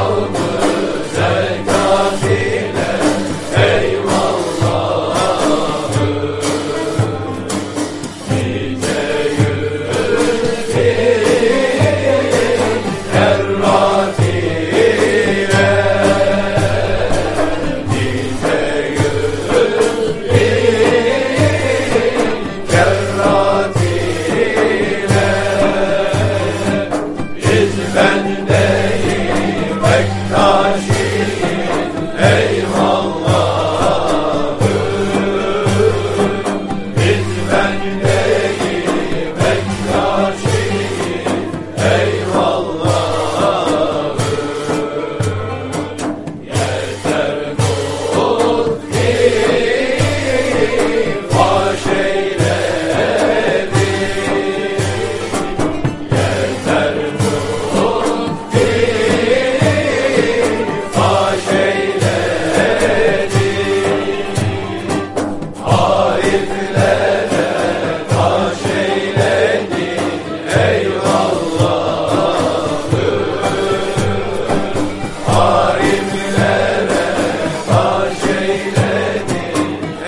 Oh,